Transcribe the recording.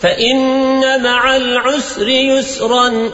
فإن مع العسر يسرا